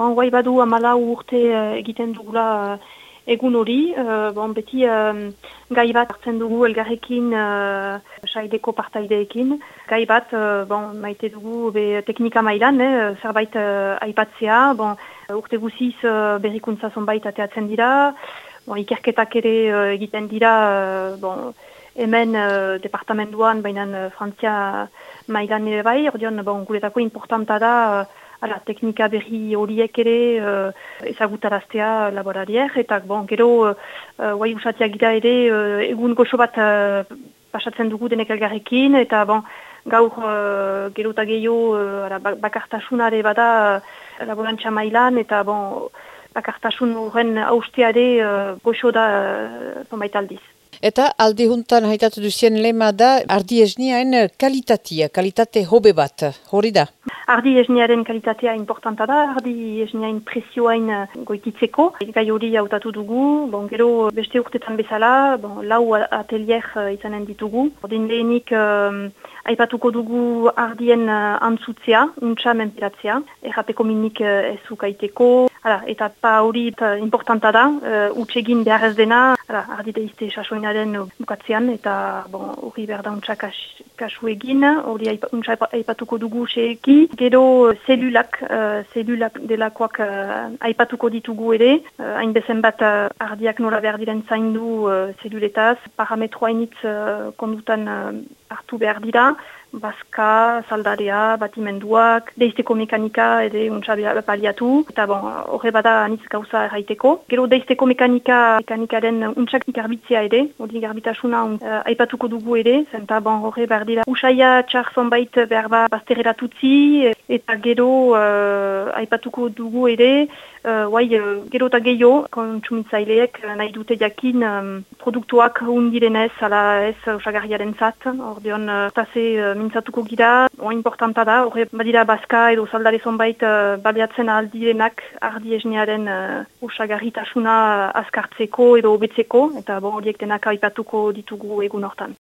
bon, guai badu amala urte uh, egiten dugula uh, egun hori, uh, bon, beti gai bat hartzen dugu elgarrekin saideko partaideekin. Gai bat, bon, maite dugu be, teknika mailan, eh, zerbait aipatzea, bon, urte guziz berrikuntza zonbait ateatzen dira, bon, ikerketak ere egiten dira, bon, hemen uh, departamentuan, baina uh, Frantzia mailan ere bai, ordeon, bon, guretako importanta da, uh, ala, teknika berri horiek ere uh, ezagutaraztea laborariek, eta bon, gero, uh, guai usatia gira ere, uh, egun goxo bat uh, pasatzen dugu denek elgarrekin, eta bon, gaur uh, gero eta gehiago uh, bakartasunare bada uh, laborantza mailan, eta bon, bakartasun horren hausteare uh, goxo da uh, aldiz. Eta aldi juntan haitatu duzien lema da ardi esniaen kalitatea, kalitate hobe bat, hori da? Ardi esniaren kalitatea importanta da, ardi esniaen presioain goititzeko. Gai hori hautatu dugu, bon, gero beste urtetan bezala, bon, lau atelier izanen ditugu. Ordin lehenik um, aipatuko dugu ardien antzutzea, untsa menperatzea, errapeko minik ez ukaiteko, Hala, eta pa hori importanta da, uh, utxegin behar ez dena, hala, ardi deizte sasoinaren bukatzean, eta bon, hori behar da untsa kasu egin, hori untsa aipatuko dugu seeki. Gero zelulak, uh, zelulak delakoak uh, aipatuko ditugu ere, uh, hain bezen bat uh, ardiak nola behar diren zaindu uh, zeluletaz, parametroa initz uh, kondutan uh, hartu behar dira, Baska, saldarea, batimenduak, deizteko mekanika ere untsa baliatu, eta bon, horre bada anitz gauza erraiteko. Gero deizteko mekanika, mekanikaren untsak garbitzea ere, hori garbitasuna uh, aipatuko dugu ere, zenta bon, horre behar dira. Usaia txar zonbait behar ba bazterera tutzi, eta gero uh, aipatuko dugu ere, uh, guai, uh, gero eta gehiago, kontsumitzaileek nahi dute jakin um, produktuak hundirenez, ala ez usagarriaren zat, ordeon, uh, tase uh, mintzatuko gira, oa importanta da, horre badira bazka edo zaldare zonbait uh, baliatzen aldirenak ardi esnearen uh, usagarritasuna azkartzeko edo obetzeko, eta bon, horiek denak aipatuko ditugu egun hortan.